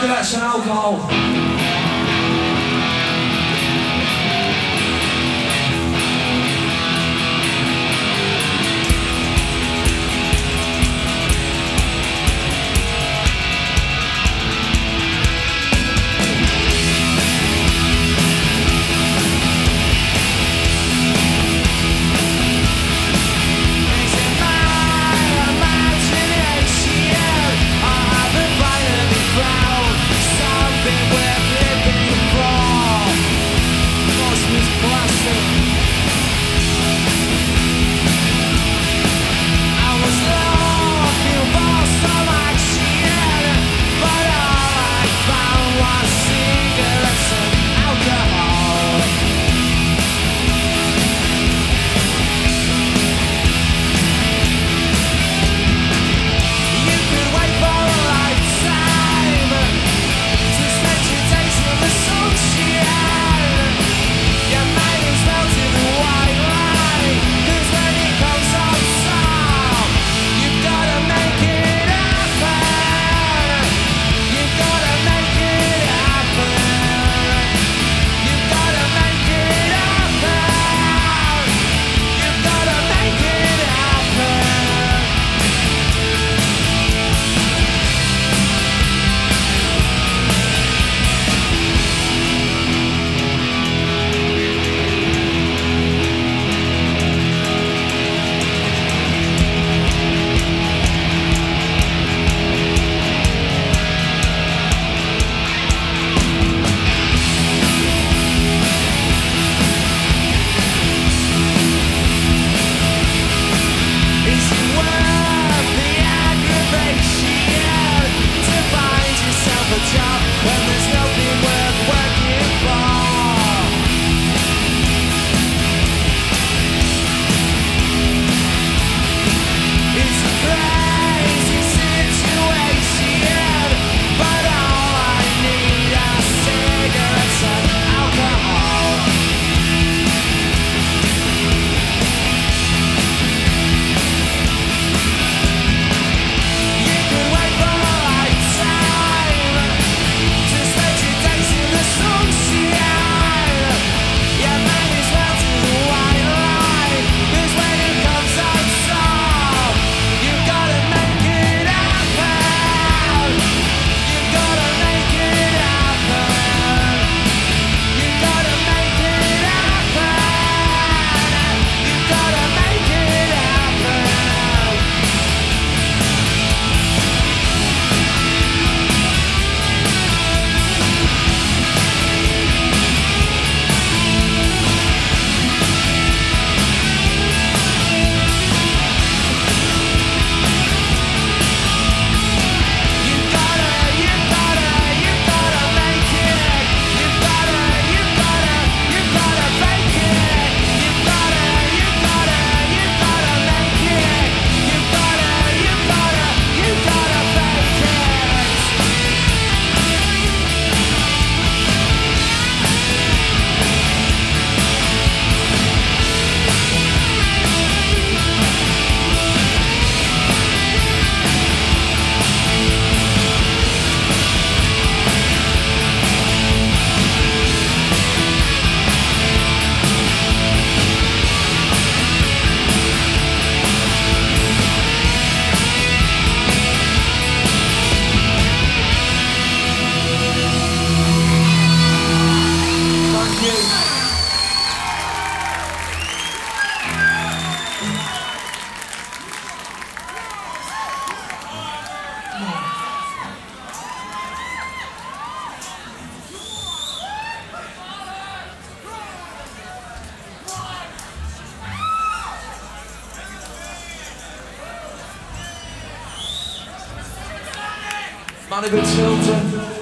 cigarettes and alcohol. Alcohol Manny Tilton.